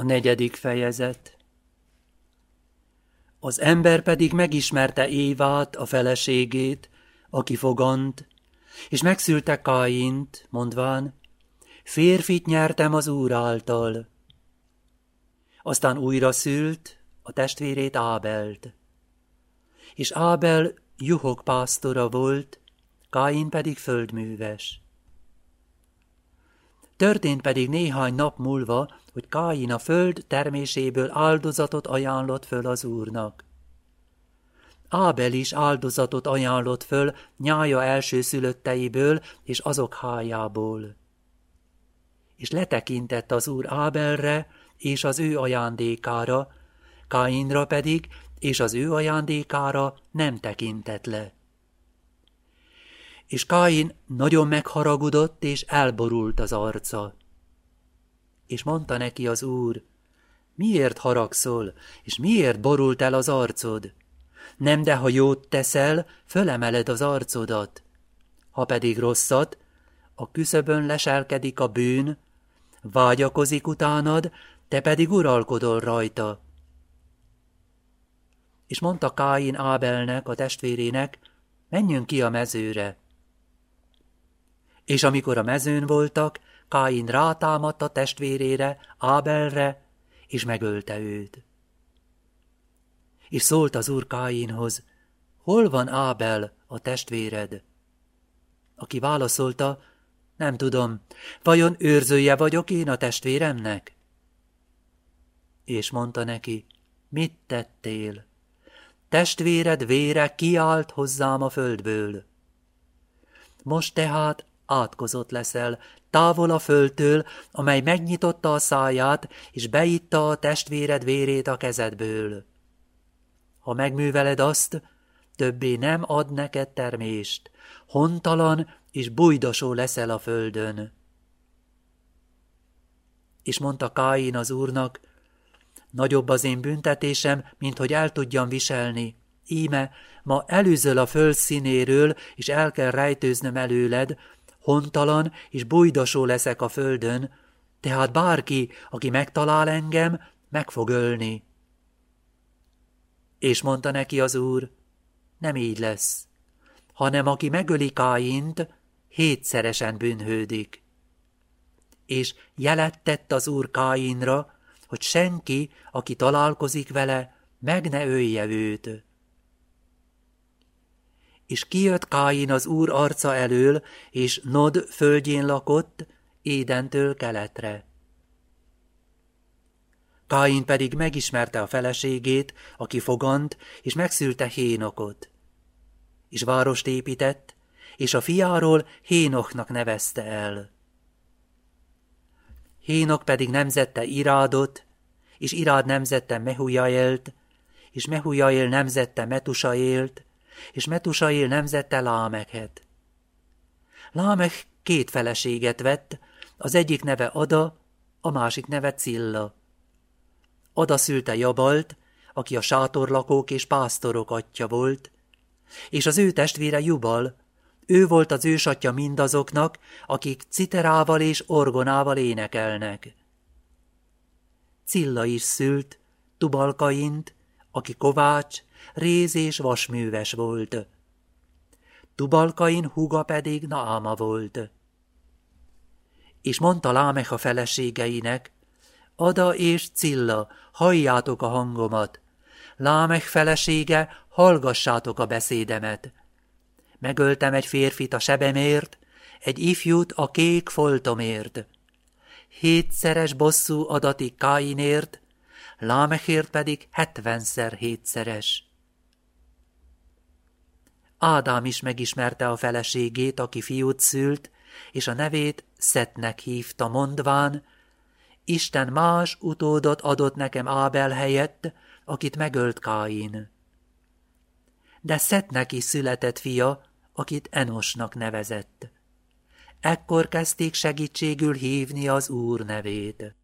A negyedik fejezet Az ember pedig megismerte Évát, a feleségét, aki fogant, és megszülte Káint, mondván, férfit nyertem az úr által. Aztán újra szült a testvérét Ábelt. És Ábel juhok pásztora volt, Káin pedig földműves. Történt pedig néhány nap múlva, hogy Káin a föld terméséből áldozatot ajánlott föl az úrnak. Ábel is áldozatot ajánlott föl nyája első szülötteiből és azok hájából. És letekintett az úr Ábelre és az ő ajándékára, Káinra pedig és az ő ajándékára nem tekintett le. És Káin nagyon megharagudott, és elborult az arca. És mondta neki az úr, miért haragszol, és miért borult el az arcod? Nem, de ha jót teszel, fölemeled az arcodat. Ha pedig rosszat, a küszöbön leselkedik a bűn, vágyakozik utánad, te pedig uralkodol rajta. És mondta Káin Ábelnek, a testvérének, menjünk ki a mezőre. És amikor a mezőn voltak, Káin rátámadt a testvérére, Ábelre, és megölte őt. És szólt az úr Káinhoz, hol van Ábel, a testvéred? Aki válaszolta, nem tudom, vajon őrzője vagyok én a testvéremnek? És mondta neki, mit tettél? Testvéred vére kiált hozzám a földből. Most tehát átkozott leszel, távol a földtől, amely megnyitotta a száját, és beitta a testvéred vérét a kezedből. Ha megműveled azt, többé nem ad neked termést, hontalan és bujdosó leszel a földön. És mondta Káin az úrnak, nagyobb az én büntetésem, mint hogy el tudjam viselni. Íme, ma előzöl a föld színéről, és el kell rejtőznöm előled, hontalan és bujdosó leszek a földön, tehát bárki, aki megtalál engem, meg fog ölni. És mondta neki az úr, nem így lesz, hanem aki megöli Káint, hétszeresen bűnhődik. És jelet tett az úr Káinra, hogy senki, aki találkozik vele, meg ne ölje őt. És kijött Káin az úr arca elől, és Nod földjén lakott, Édentől keletre. Káin pedig megismerte a feleségét, aki fogant, és megszülte Hénokot. És várost épített, és a fiáról Hénoknak nevezte el. Hénok pedig nemzette Irádot, és Irád nemzette Mehujaélt, és Mehujaél nemzette Metusaélt, és Metusaél nemzette Lámekhet. Lámek két feleséget vett, az egyik neve Ada, a másik neve Cilla. Ada szülte Jabalt, aki a sátorlakók és pásztorok atya volt, és az ő testvére Jubal, ő volt az ősatja mindazoknak, akik citerával és orgonával énekelnek. Cilla is szült, Tubalkaint, aki kovács, réz és vasműves volt. Tubalkain húga pedig Naama volt. És mondta Lámech a feleségeinek, Ada és Cilla, halljátok a hangomat. Lámech felesége, hallgassátok a beszédemet. Megöltem egy férfit a sebemért, egy ifjút a kék foltomért. Hétszeres bosszú adati Káinért, Lámechért pedig hetvenszer hétszeres. Ádám is megismerte a feleségét, aki fiút szült, és a nevét Szetnek hívta, mondván, Isten más utódot adott nekem Ábel helyett, akit megölt Káin. De Szetnek is született fia, akit Enosnak nevezett. Ekkor kezdték segítségül hívni az Úr nevét.